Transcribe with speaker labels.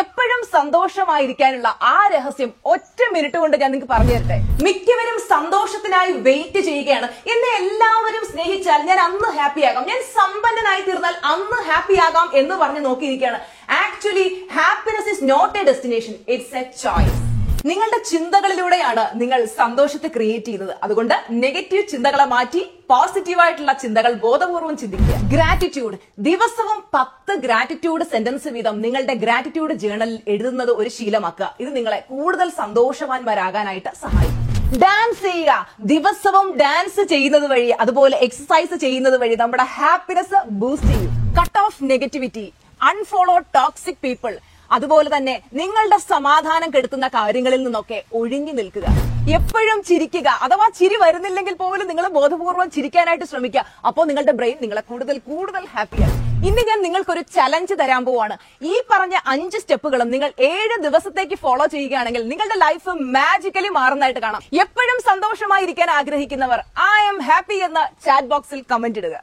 Speaker 1: എപ്പോഴും സന്തോഷമായിരിക്കാനുള്ള ആ രഹസ്യം ഒറ്റ മിനിറ്റ് കൊണ്ട് ഞാൻ നിങ്ങൾക്ക് പറഞ്ഞു തരട്ടെ? മിക്കവരും സന്തോഷത്തിനായി വെയിറ്റ് ചെയ്യുകയാണ്. എന്നെ എല്ലാവരും സ്നേഹിച്ചാൽ ഞാൻ അന്ന് ഹാപ്പി ആകാം. ഞാൻ സമ്പന്നനായി തീർന്നാൽ അന്ന് ഹാപ്പി ആകാം എന്ന് പറഞ്ഞ് നോക്കിയിരിക്കുകയാണ്. Actually happiness is not a destination it's a choice നിങ്ങളുടെ ചിന്തകളിലൂടെയാണ് നിങ്ങൾ സന്തോഷത്തെ ക്രിയേറ്റ് ചെയ്യുന്നത്. അതുകൊണ്ട് നെഗറ്റീവ് ചിന്തകളെ മാറ്റി പോസിറ്റീവായിട്ടുള്ള ചിന്തകൾ ബോധപൂർവം ചിന്തിക്കുക. ഗ്രാറ്റിറ്റ്യൂഡ് ദിവസവും പത്ത് ഗ്രാറ്റിറ്റ്യൂഡ് സെന്റൻസ് വീതം നിങ്ങളുടെ ഗ്രാറ്റിറ്റ്യൂഡ് ജേണലിൽ എഴുതുന്നത് ഒരു ശീലമാക്കുക. ഇത് നിങ്ങളെ കൂടുതൽ സന്തോഷവാന്മാരാകാനായിട്ട് സഹായിക്കും. ഡാൻസ് ചെയ്യുക. ദിവസവും ഡാൻസ് ചെയ്യുന്നത് വഴി അതുപോലെ എക്സസൈസ് ചെയ്യുന്നത് വഴി നമ്മുടെ ഹാപ്പിനെസ് ബൂസ്റ്റ് ചെയ്യും. Cut off negativity unfollow toxic people അതുപോലെ തന്നെ നിങ്ങളുടെ സമാധാനം കെടുത്തുന്ന കാര്യങ്ങളിൽ നിന്നൊക്കെ ഒഴിഞ്ഞു നിൽക്കുക. എപ്പോഴും ചിരിക്കുക. അഥവാ ചിരി വരുന്നില്ലെങ്കിൽ പോലും നിങ്ങൾ ബോധപൂർവം ചിരിക്കാനായിട്ട് ശ്രമിക്കുക. അപ്പോൾ നിങ്ങളുടെ ബ്രെയിൻ നിങ്ങളെ കൂടുതൽ കൂടുതൽ ഹാപ്പിയാണ് ഇന്ന് ഞാൻ നിങ്ങൾക്കൊരു ചലഞ്ച് തരാൻ പോവാണ്. ഈ പറഞ്ഞ അഞ്ച് സ്റ്റെപ്പുകളും നിങ്ങൾ ഏഴ് ദിവസത്തേക്ക് ഫോളോ ചെയ്യുകയാണെങ്കിൽ നിങ്ങളുടെ ലൈഫ് മാജിക്കലി മാറുന്നതായിട്ട് കാണാം. എപ്പോഴും സന്തോഷമായിരിക്കാൻ ആഗ്രഹിക്കുന്നവർ ഐ എം ഹാപ്പി എന്ന ചാറ്റ് ബോക്സിൽ കമന്റ് ഇടുക.